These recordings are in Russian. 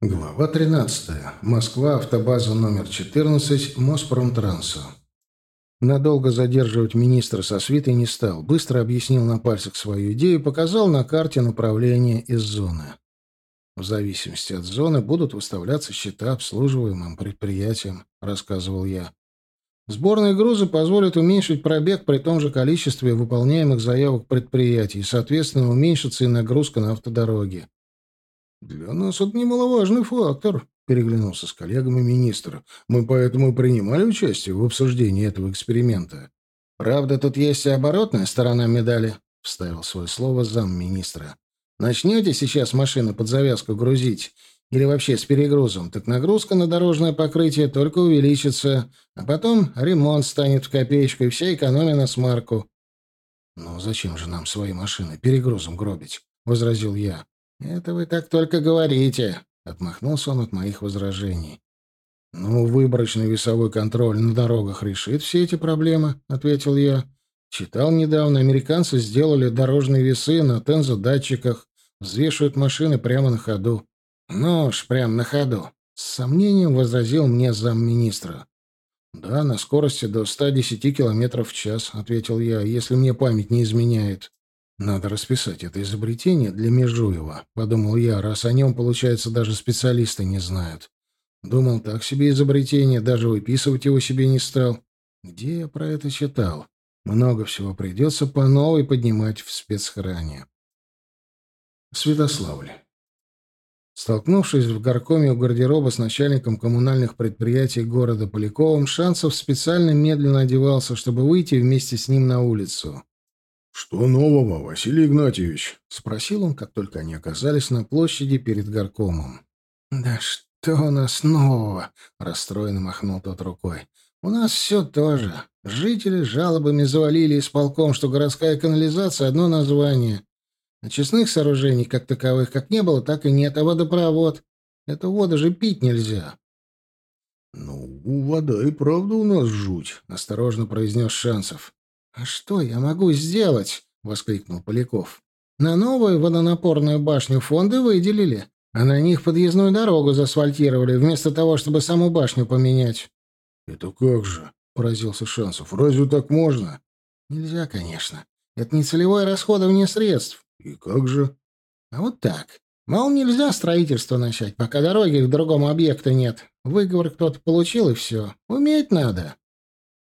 Глава 13. Москва, автобаза номер 14, Моспромтранса. Надолго задерживать министра со свитой не стал. Быстро объяснил на пальцах свою идею и показал на карте направление из зоны. В зависимости от зоны будут выставляться счета обслуживаемым предприятиям, рассказывал я. Сборные грузы позволят уменьшить пробег при том же количестве выполняемых заявок предприятий, соответственно, уменьшится и нагрузка на автодороги. «Для нас это немаловажный фактор», — переглянулся с коллегами министр. «Мы поэтому принимали участие в обсуждении этого эксперимента». «Правда, тут есть и оборотная сторона медали», — вставил свое слово замминистра. «Начнете сейчас машины под завязку грузить или вообще с перегрузом, так нагрузка на дорожное покрытие только увеличится, а потом ремонт станет в копеечку и вся экономия на смарку». «Ну зачем же нам свои машины перегрузом гробить?» — возразил я. «Это вы так только говорите», — отмахнулся он от моих возражений. «Ну, выборочный весовой контроль на дорогах решит все эти проблемы», — ответил я. «Читал недавно, американцы сделали дорожные весы на тензодатчиках, взвешивают машины прямо на ходу». «Ну уж, прямо на ходу», — с сомнением возразил мне замминистра. «Да, на скорости до 110 километров в час», — ответил я, — «если мне память не изменяет». «Надо расписать это изобретение для Межуева», — подумал я, раз о нем, получается, даже специалисты не знают. Думал, так себе изобретение, даже выписывать его себе не стал. Где я про это читал? Много всего придется по новой поднимать в спецхране. Святославль. Столкнувшись в горкоме у гардероба с начальником коммунальных предприятий города Поляковым, Шансов специально медленно одевался, чтобы выйти вместе с ним на улицу. «Что нового, Василий Игнатьевич?» — спросил он, как только они оказались на площади перед горкомом. «Да что у нас нового?» — расстроенно махнул тот рукой. «У нас все то же. Жители жалобами завалили исполком, что городская канализация — одно название. Очистных сооружений, как таковых, как не было, так и нет. А водопровод? Эту воду же пить нельзя». «Ну, вода и правда у нас жуть», — осторожно произнес Шансов. «А что я могу сделать?» — воскликнул Поляков. «На новую водонапорную башню фонды выделили, а на них подъездную дорогу заасфальтировали, вместо того, чтобы саму башню поменять». «Это как же?» — поразился Шансов. «Разве так можно?» «Нельзя, конечно. Это не целевое расходование средств». «И как же?» «А вот так. Мол, нельзя строительство начать, пока дороги к другому объекту нет. Выговор кто-то получил, и все. Уметь надо».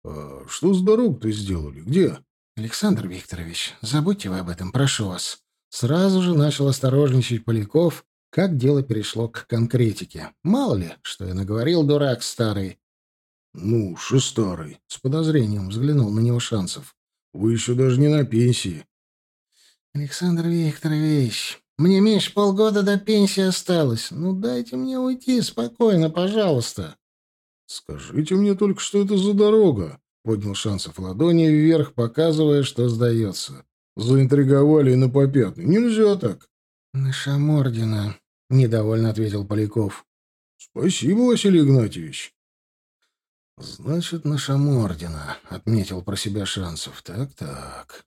«А что с дорог-то сделали? Где?» «Александр Викторович, забудьте вы об этом, прошу вас». Сразу же начал осторожничать Поляков, как дело перешло к конкретике. Мало ли, что я наговорил, дурак старый. «Ну, что старый?» — с подозрением взглянул на него Шансов. «Вы еще даже не на пенсии». «Александр Викторович, мне меньше полгода до пенсии осталось. Ну, дайте мне уйти спокойно, пожалуйста». «Скажите мне только, что это за дорога?» — поднял Шансов ладони вверх, показывая, что сдается. «Заинтриговали и на попятный. Нельзя так». «На Шамордина», — недовольно ответил Поляков. «Спасибо, Василий Игнатьевич». «Значит, на Шамордина», — отметил про себя Шансов. «Так-так».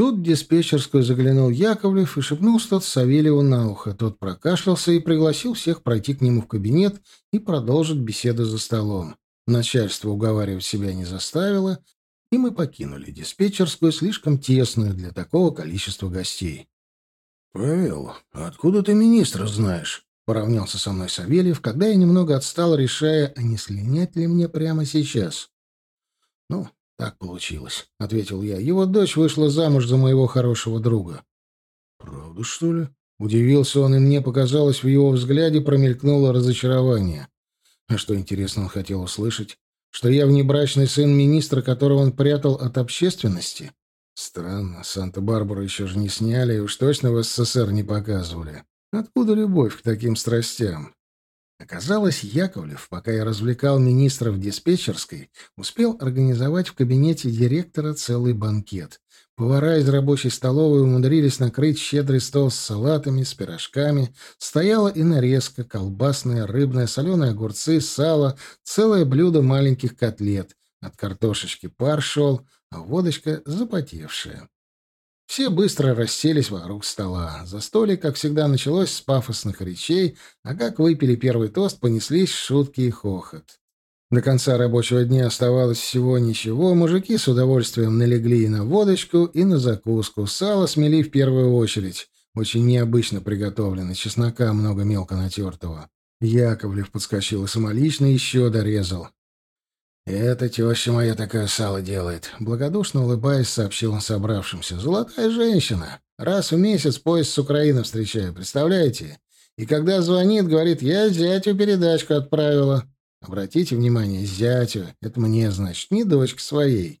Тут в диспетчерскую заглянул Яковлев и шепнул что-то Савельеву на ухо. Тот прокашлялся и пригласил всех пройти к нему в кабинет и продолжить беседу за столом. Начальство уговаривать себя не заставило, и мы покинули диспетчерскую, слишком тесную для такого количества гостей. — Павел, откуда ты министра знаешь? — поравнялся со мной Савельев, когда я немного отстал, решая, а не слинять ли мне прямо сейчас. — Ну, «Так получилось», — ответил я. «Его дочь вышла замуж за моего хорошего друга». «Правда, что ли?» Удивился он, и мне показалось, в его взгляде промелькнуло разочарование. А что, интересно, он хотел услышать? Что я внебрачный сын министра, которого он прятал от общественности? Странно, Санта-Барбару еще же не сняли, и уж точно в СССР не показывали. Откуда любовь к таким страстям? Оказалось, Яковлев, пока я развлекал министра в диспетчерской, успел организовать в кабинете директора целый банкет. Повара из рабочей столовой умудрились накрыть щедрый стол с салатами, с пирожками. Стояла и нарезка, колбасная, рыбная, соленые огурцы, сало, целое блюдо маленьких котлет. От картошечки пар шел, а водочка запотевшая. Все быстро расселись вокруг стола. Застолье, как всегда, началось с пафосных речей, а как выпили первый тост, понеслись шутки и хохот. До конца рабочего дня оставалось всего ничего. Мужики с удовольствием налегли и на водочку, и на закуску. Сало смели в первую очередь. Очень необычно приготовлено. Чеснока много мелко натертого. Яковлев подскочил и самолично еще дорезал. «Это теща моя такое сало делает», — благодушно улыбаясь, сообщил он собравшимся. «Золотая женщина. Раз в месяц поезд с Украины встречаю, представляете? И когда звонит, говорит, я зятю передачку отправила. Обратите внимание, зятю, это мне, значит, не дочка своей».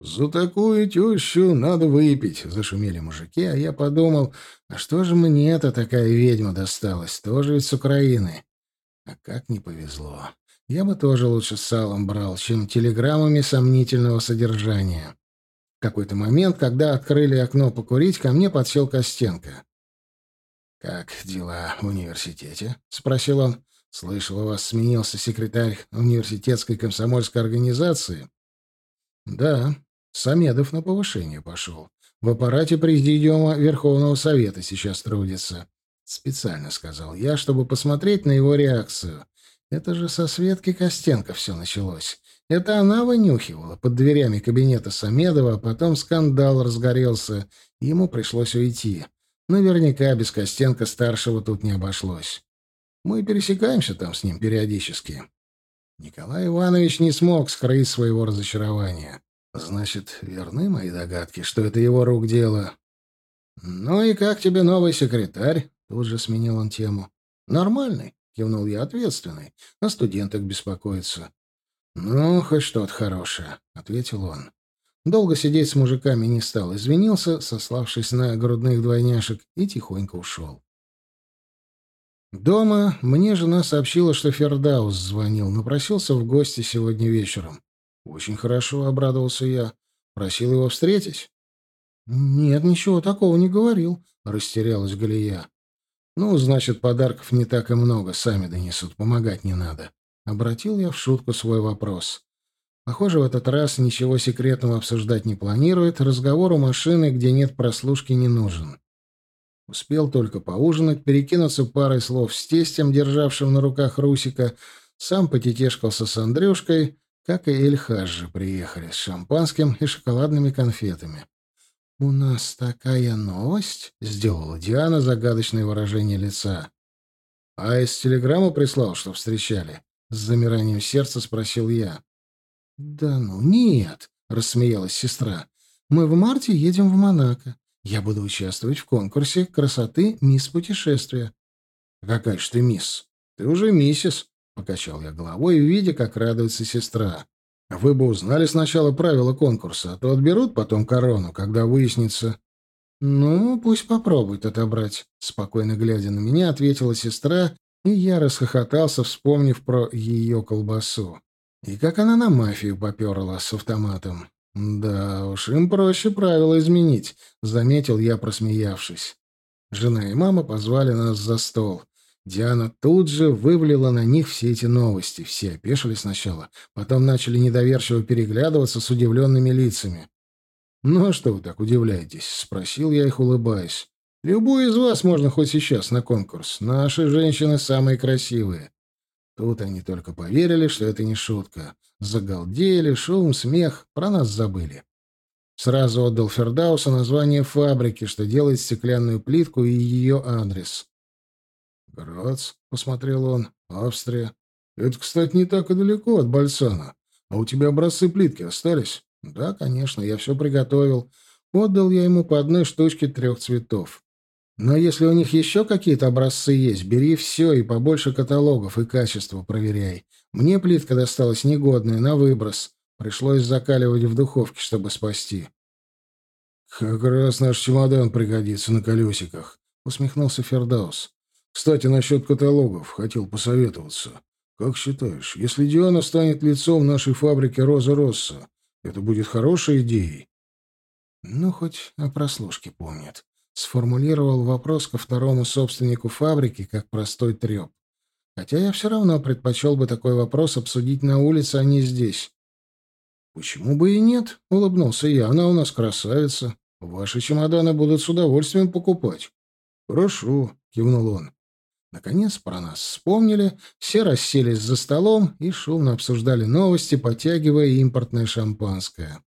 «За такую тещу надо выпить», — зашумели мужики, а я подумал, а что же мне-то такая ведьма досталась, тоже ведь с Украины. А как не повезло. Я бы тоже лучше салом брал, чем телеграммами сомнительного содержания. В какой-то момент, когда открыли окно покурить, ко мне подсел Костенко. «Как дела в университете?» — спросил он. «Слышал, у вас сменился секретарь университетской комсомольской организации?» «Да, Самедов на повышение пошел. В аппарате президиума Верховного Совета сейчас трудится». Специально сказал я, чтобы посмотреть на его реакцию. Это же со Светки Костенко все началось. Это она вынюхивала под дверями кабинета Самедова, а потом скандал разгорелся, ему пришлось уйти. Наверняка без Костенко-старшего тут не обошлось. Мы пересекаемся там с ним периодически. Николай Иванович не смог скрыть своего разочарования. Значит, верны мои догадки, что это его рук дело. «Ну и как тебе новый секретарь?» Тут же сменил он тему. «Нормальный. — кивнул я, — ответственный. О студентах беспокоится. «Ну, хоть что-то хорошее», — ответил он. Долго сидеть с мужиками не стал, извинился, сославшись на грудных двойняшек, и тихонько ушел. Дома мне жена сообщила, что Фердаус звонил, напросился в гости сегодня вечером. «Очень хорошо», — обрадовался я. «Просил его встретить?» «Нет, ничего такого не говорил», — растерялась Галия. Ну, значит, подарков не так и много, сами донесут, помогать не надо. Обратил я в шутку свой вопрос. Похоже, в этот раз ничего секретного обсуждать не планирует, разговор у машины, где нет прослушки, не нужен. Успел только поужинать, перекинуться парой слов с тестем, державшим на руках Русика, сам потетешкался с Андрюшкой, как и Эльхаджи приехали с шампанским и шоколадными конфетами. «У нас такая новость?» — сделала Диана загадочное выражение лица. «А из телеграмму прислал, что встречали?» — с замиранием сердца спросил я. «Да ну нет», — рассмеялась сестра. «Мы в марте едем в Монако. Я буду участвовать в конкурсе красоты «Мисс Путешествия». «Какая ж ты мисс? Ты уже миссис», — покачал я головой, видя, как радуется сестра. Вы бы узнали сначала правила конкурса, а то отберут потом корону, когда выяснится... «Ну, пусть попробует отобрать», — спокойно глядя на меня, ответила сестра, и я расхохотался, вспомнив про ее колбасу. И как она на мафию поперла с автоматом. «Да уж, им проще правила изменить», — заметил я, просмеявшись. Жена и мама позвали нас за стол. Диана тут же вывалила на них все эти новости. Все опешили сначала, потом начали недоверчиво переглядываться с удивленными лицами. «Ну а что вы так удивляетесь?» — спросил я их, улыбаясь. «Любую из вас можно хоть сейчас на конкурс. Наши женщины самые красивые». Тут они только поверили, что это не шутка. Загалдели, шум, смех, про нас забыли. Сразу отдал Фердаусу название фабрики, что делает стеклянную плитку и ее адрес. «Грац», — посмотрел он, — «Австрия. Это, кстати, не так и далеко от Бальсана. А у тебя образцы плитки остались?» «Да, конечно, я все приготовил. Отдал я ему по одной штучке трех цветов. Но если у них еще какие-то образцы есть, бери все и побольше каталогов и качество проверяй. Мне плитка досталась негодная, на выброс. Пришлось закаливать в духовке, чтобы спасти». «Как раз наш чемодан пригодится на колесиках», — усмехнулся Фердаус. Кстати, насчет каталогов хотел посоветоваться. Как считаешь, если Диана станет лицом нашей фабрики «Роза Росса», это будет хорошей идеей? Ну, хоть о прослушке помнит. Сформулировал вопрос ко второму собственнику фабрики, как простой треп. Хотя я все равно предпочел бы такой вопрос обсудить на улице, а не здесь. «Почему бы и нет?» — улыбнулся я. «Она у нас красавица. Ваши чемоданы будут с удовольствием покупать. Хорошо, кивнул он. Наконец про нас вспомнили, все расселись за столом и шумно обсуждали новости, подтягивая импортное шампанское.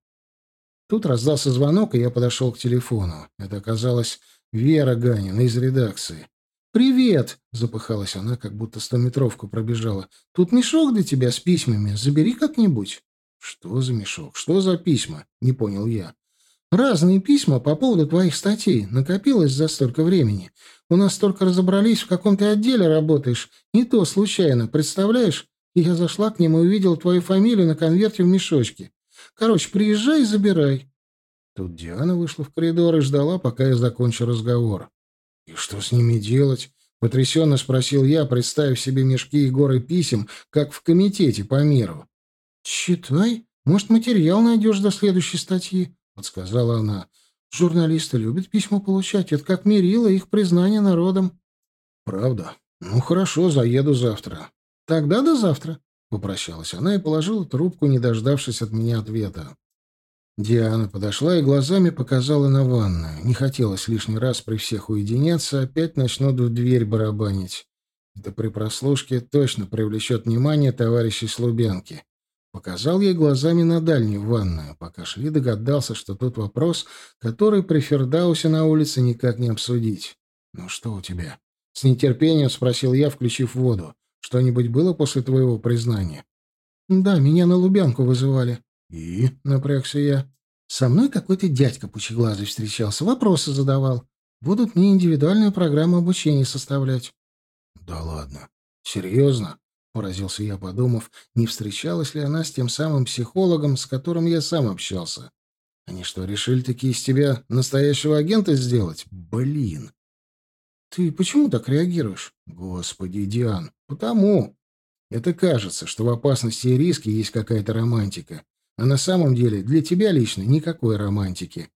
Тут раздался звонок, и я подошел к телефону. Это оказалась Вера Ганина из редакции. «Привет!» — запыхалась она, как будто стометровку пробежала. «Тут мешок для тебя с письмами. Забери как-нибудь». «Что за мешок? Что за письма?» — не понял я. «Разные письма по поводу твоих статей. Накопилось за столько времени. У нас только разобрались, в каком ты отделе работаешь. Не то случайно, представляешь? Я зашла к ним и увидела твою фамилию на конверте в мешочке. Короче, приезжай и забирай». Тут Диана вышла в коридор и ждала, пока я закончу разговор. «И что с ними делать?» — потрясенно спросил я, представив себе мешки и горы писем, как в комитете по миру. «Читай. Может, материал найдешь до следующей статьи», — подсказала она. «Журналисты любят письма получать. Это как мерило их признание народом». «Правда? Ну, хорошо, заеду завтра». «Тогда до завтра», — попрощалась она и положила трубку, не дождавшись от меня ответа. Диана подошла и глазами показала на ванную. Не хотелось лишний раз при всех уединяться, опять начнут в дверь барабанить. Это при прослушке точно привлечет внимание товарищей с Показал ей глазами на дальнюю ванную. Пока шли, догадался, что тот вопрос, который при Фердаусе на улице никак не обсудить. «Ну что у тебя?» С нетерпением спросил я, включив воду. «Что-нибудь было после твоего признания?» «Да, меня на Лубянку вызывали». «И?» — напрягся я. «Со мной какой-то дядька пучеглазый встречался, вопросы задавал. Будут мне индивидуальную программу обучения составлять». «Да ладно. Серьезно?» — поразился я, подумав, не встречалась ли она с тем самым психологом, с которым я сам общался. «Они что, решили такие из тебя настоящего агента сделать? Блин!» «Ты почему так реагируешь?» «Господи, Диан, потому!» «Это кажется, что в опасности и риске есть какая-то романтика. А на самом деле для тебя лично никакой романтики.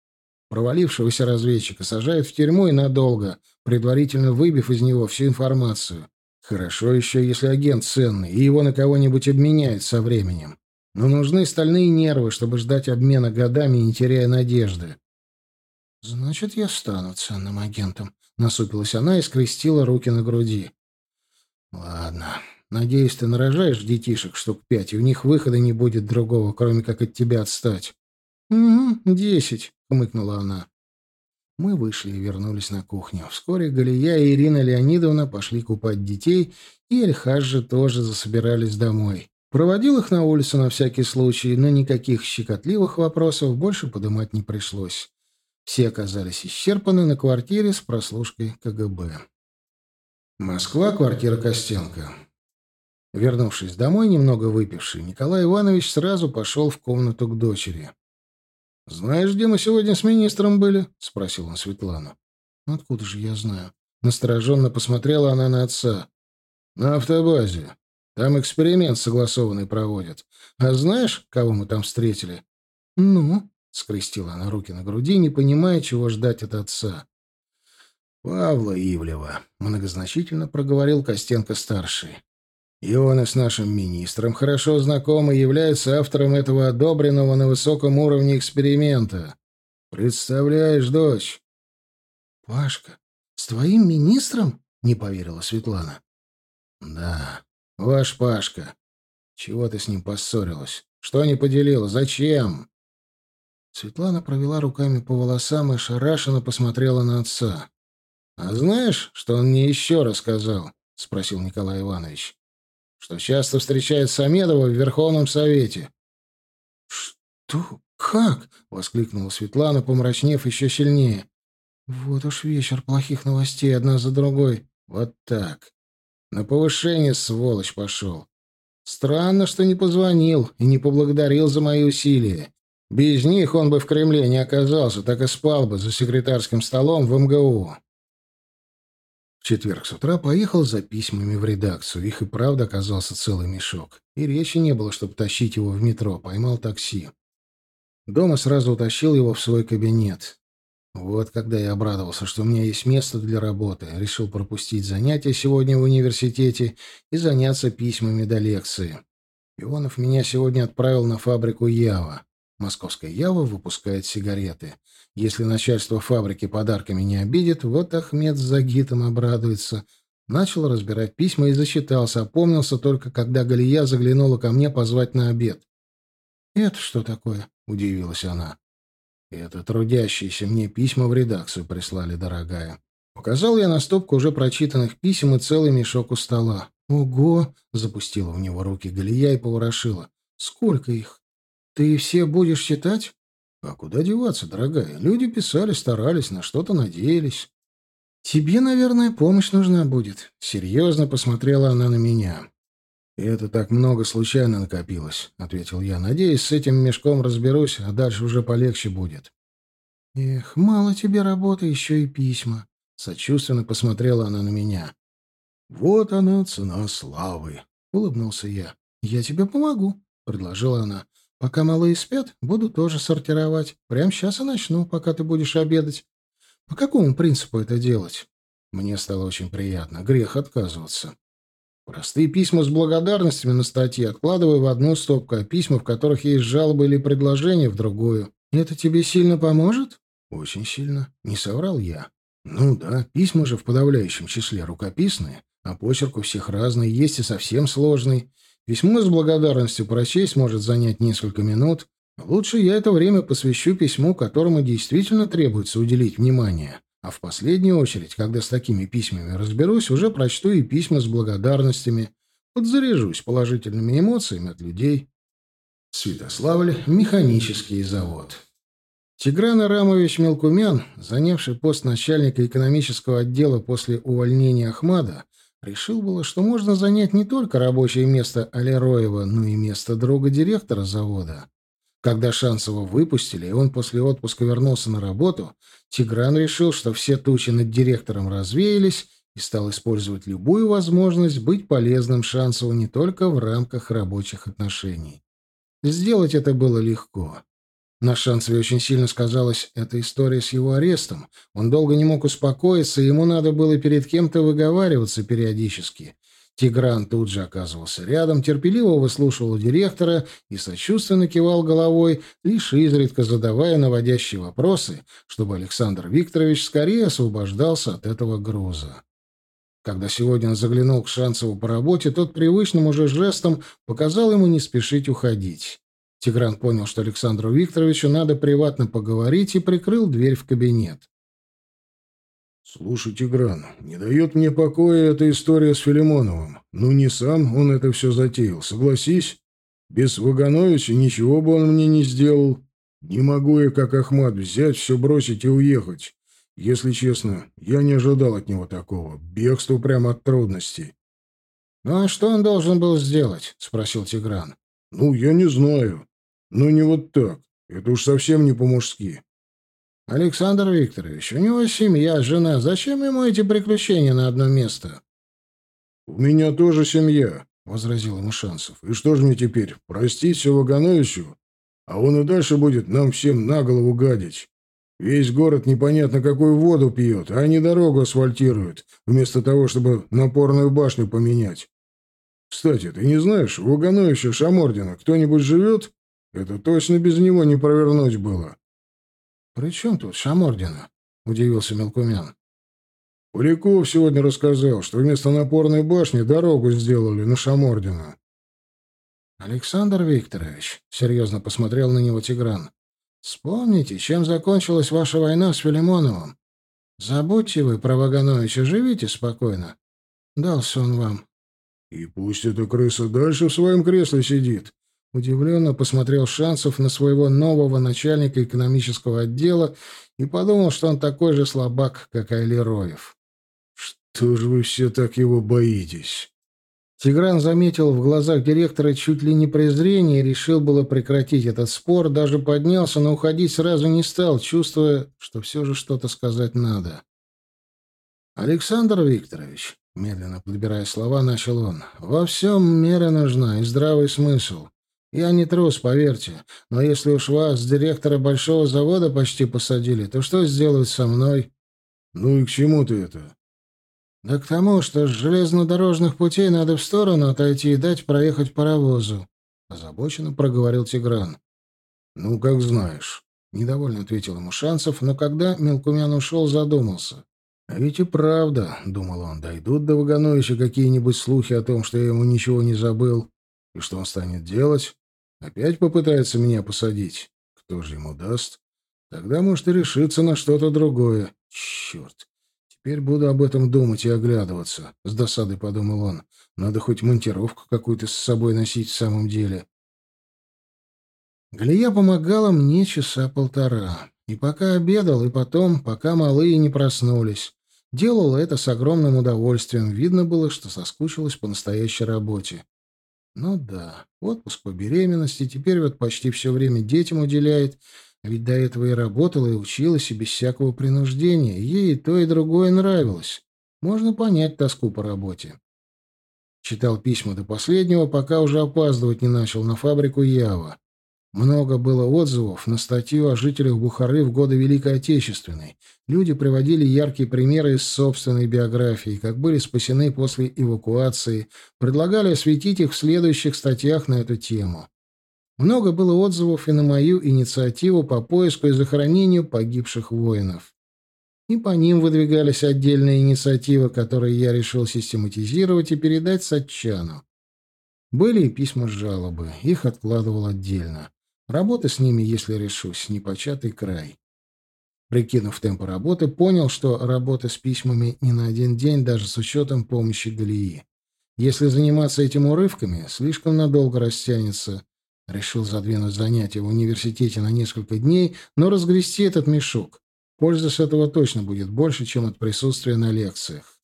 Провалившегося разведчика сажают в тюрьму и надолго, предварительно выбив из него всю информацию. Хорошо еще, если агент ценный, и его на кого-нибудь обменяют со временем. Но нужны стальные нервы, чтобы ждать обмена годами, не теряя надежды. «Значит, я стану ценным агентом», — насупилась она и скрестила руки на груди. «Ладно, Надеюсь, ты нарожаешь детишек штук пять, и у них выхода не будет другого, кроме как от тебя отстать. — Угу, десять, — хмыкнула она. Мы вышли и вернулись на кухню. Вскоре Галия и Ирина Леонидовна пошли купать детей, и Эльхаджи тоже засобирались домой. Проводил их на улицу на всякий случай, но никаких щекотливых вопросов больше подымать не пришлось. Все оказались исчерпаны на квартире с прослушкой КГБ. Москва, квартира Костенко. Вернувшись домой, немного выпивший, Николай Иванович сразу пошел в комнату к дочери. «Знаешь, где мы сегодня с министром были?» — спросил он Светлану. «Откуда же я знаю?» Настороженно посмотрела она на отца. «На автобазе. Там эксперимент согласованный проводят. А знаешь, кого мы там встретили?» «Ну?» — скрестила она руки на груди, не понимая, чего ждать от отца. «Павла Ивлева», — многозначительно проговорил Костенко-старший. И он и с нашим министром хорошо знаком и является автором этого одобренного на высоком уровне эксперимента. Представляешь, дочь? Пашка, с твоим министром? Не поверила Светлана. Да, ваш Пашка. Чего ты с ним поссорилась? Что не поделила? Зачем? Светлана провела руками по волосам и шарашенно посмотрела на отца. «А знаешь, что он мне еще рассказал?» — спросил Николай Иванович что часто встречает Самедова в Верховном Совете. «Что? Как?» — воскликнула Светлана, помрачнев еще сильнее. «Вот уж вечер плохих новостей одна за другой. Вот так. На повышение, сволочь, пошел. Странно, что не позвонил и не поблагодарил за мои усилия. Без них он бы в Кремле не оказался, так и спал бы за секретарским столом в МГУ четверг с утра поехал за письмами в редакцию. Их и правда оказался целый мешок. И речи не было, чтобы тащить его в метро. Поймал такси. Дома сразу утащил его в свой кабинет. Вот когда я обрадовался, что у меня есть место для работы. Решил пропустить занятия сегодня в университете и заняться письмами до лекции. Ионов меня сегодня отправил на фабрику Ява. Московская Ява выпускает сигареты. Если начальство фабрики подарками не обидит, вот Ахмед с Загитом обрадуется. Начал разбирать письма и засчитался, опомнился только, когда Галия заглянула ко мне позвать на обед. «Это что такое?» — удивилась она. «Это трудящиеся мне письма в редакцию прислали, дорогая». Показал я на стопку уже прочитанных писем и целый мешок у стола. «Ого!» — запустила в него руки Галия и поворошила. «Сколько их? Ты все будешь читать?» «А куда деваться, дорогая? Люди писали, старались, на что-то надеялись». «Тебе, наверное, помощь нужна будет». Серьезно посмотрела она на меня. «Это так много случайно накопилось», — ответил я. «Надеюсь, с этим мешком разберусь, а дальше уже полегче будет». «Эх, мало тебе работы, еще и письма», — сочувственно посмотрела она на меня. «Вот она, цена славы», — улыбнулся я. «Я тебе помогу», — предложила она. «Пока малые спят, буду тоже сортировать. Прямо сейчас и начну, пока ты будешь обедать. По какому принципу это делать?» Мне стало очень приятно. Грех отказываться. Простые письма с благодарностями на статье откладываю в одну стопку, а письма, в которых есть жалобы или предложения, в другую. «Это тебе сильно поможет?» «Очень сильно. Не соврал я». «Ну да, письма же в подавляющем числе рукописные. А почерк у всех разный, есть и совсем сложный. Письмо с благодарностью прочесть может занять несколько минут. Лучше я это время посвящу письму, которому действительно требуется уделить внимание. А в последнюю очередь, когда с такими письмами разберусь, уже прочту и письма с благодарностями. Подзаряжусь положительными эмоциями от людей. Святославль. Механический завод. Тигран Арамович Мелкумян, занявший пост начальника экономического отдела после увольнения Ахмада, Решил было, что можно занять не только рабочее место Алероева, но и место друга директора завода. Когда Шансова выпустили, и он после отпуска вернулся на работу, Тигран решил, что все тучи над директором развеялись и стал использовать любую возможность быть полезным Шансову не только в рамках рабочих отношений. Сделать это было легко. На Шансове очень сильно сказалась эта история с его арестом. Он долго не мог успокоиться, ему надо было перед кем-то выговариваться периодически. Тигран тут же оказывался рядом, терпеливо выслушивал директора и сочувственно кивал головой, лишь изредка задавая наводящие вопросы, чтобы Александр Викторович скорее освобождался от этого груза. Когда сегодня он заглянул к Шанцеву по работе, тот привычным уже жестом показал ему не спешить уходить. Тигран понял, что Александру Викторовичу надо приватно поговорить, и прикрыл дверь в кабинет. «Слушай, Тигран, не дает мне покоя эта история с Филимоновым. Ну, не сам он это все затеял, согласись. Без Вагановича ничего бы он мне не сделал. Не могу я, как Ахмат, взять, все бросить и уехать. Если честно, я не ожидал от него такого. Бегство прямо от трудностей». «Ну, а что он должен был сделать?» — спросил Тигран. «Ну, я не знаю. Но не вот так. Это уж совсем не по-мужски». «Александр Викторович, у него семья, жена. Зачем ему эти приключения на одно место?» «У меня тоже семья», — возразил ему Шансов. «И что же мне теперь, простить все Вагановичу? А он и дальше будет нам всем на голову гадить. Весь город непонятно какую воду пьет, а они дорогу асфальтируют, вместо того, чтобы напорную башню поменять. Кстати, ты не знаешь, у Вагановича Шамордина кто-нибудь живет? Это точно без него не провернуть было». «При чем тут Шамордина?» — удивился Мелкумян. Поляков сегодня рассказал, что вместо напорной башни дорогу сделали на Шамордина. «Александр Викторович», — серьезно посмотрел на него Тигран, — «вспомните, чем закончилась ваша война с Филимоновым. Забудьте вы про Вагановича, живите спокойно. Дался он вам». «И пусть эта крыса дальше в своем кресле сидит», Удивленно посмотрел Шансов на своего нового начальника экономического отдела и подумал, что он такой же слабак, как Айлероев. «Что же вы все так его боитесь?» Тигран заметил в глазах директора чуть ли не презрение и решил было прекратить этот спор, даже поднялся, но уходить сразу не стал, чувствуя, что все же что-то сказать надо. «Александр Викторович», — медленно подбирая слова, начал он, — «во всем мера нужна и здравый смысл. Я не трус, поверьте, но если уж вас, директора большого завода, почти посадили, то что сделают со мной? Ну и к чему ты это? Да к тому, что с железнодорожных путей надо в сторону отойти и дать проехать паровозу, озабоченно проговорил Тигран. «Ну, как знаешь», — недовольно ответил ему Шансов, но когда Мелкумян ушел, задумался. «А ведь и правда», — думал он, — «дойдут до Вагановича какие-нибудь слухи о том, что я ему ничего не забыл. И что он станет делать? Опять попытается меня посадить? Кто же ему даст? Тогда, может, и решиться на что-то другое. Черт! Теперь буду об этом думать и оглядываться», — с досадой подумал он. «Надо хоть монтировку какую-то с собой носить в самом деле». Галия помогала мне часа полтора. И пока обедал, и потом, пока малые не проснулись. Делала это с огромным удовольствием. Видно было, что соскучилась по настоящей работе. Ну да, отпуск по беременности, теперь вот почти все время детям уделяет, а ведь до этого и работала, и училась, и без всякого принуждения. Ей и то, и другое нравилось. Можно понять тоску по работе. Читал письма до последнего, пока уже опаздывать не начал на фабрику Ява. Много было отзывов на статью о жителях Бухары в годы Великой Отечественной. Люди приводили яркие примеры из собственной биографии, как были спасены после эвакуации, предлагали осветить их в следующих статьях на эту тему. Много было отзывов и на мою инициативу по поиску и захоронению погибших воинов. И по ним выдвигались отдельные инициативы, которые я решил систематизировать и передать Сатчану. Были и письма жалобы, их откладывал отдельно. Работа с ними, если решусь, непочатый край. Прикинув темпы работы, понял, что работа с письмами не на один день, даже с учетом помощи Галии. Если заниматься этим урывками, слишком надолго растянется. Решил задвинуть занятия в университете на несколько дней, но разгрести этот мешок. Пользы с этого точно будет больше, чем от присутствия на лекциях.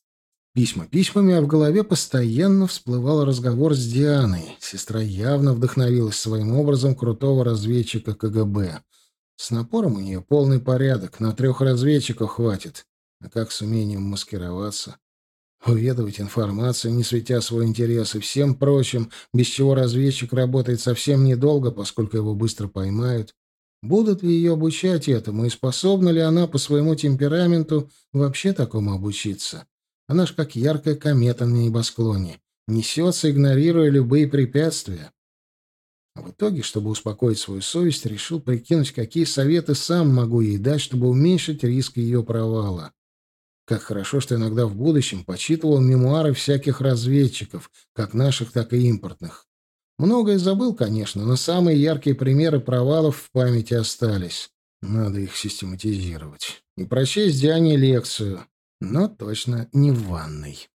Письма письмами, а в голове постоянно всплывал разговор с Дианой. Сестра явно вдохновилась своим образом крутого разведчика КГБ. С напором у нее полный порядок, на трех разведчиков хватит. А как с умением маскироваться? Уведывать информацию, не светя свой интерес и всем прочим, без чего разведчик работает совсем недолго, поскольку его быстро поймают. Будут ли ее обучать этому, и способна ли она по своему темпераменту вообще такому обучиться? Она ж как яркая комета на небосклоне. Несется, игнорируя любые препятствия. А в итоге, чтобы успокоить свою совесть, решил прикинуть, какие советы сам могу ей дать, чтобы уменьшить риск ее провала. Как хорошо, что иногда в будущем почитывал мемуары всяких разведчиков, как наших, так и импортных. Многое забыл, конечно, но самые яркие примеры провалов в памяти остались. Надо их систематизировать. И прочесть Диане лекцию но точно не в ванной.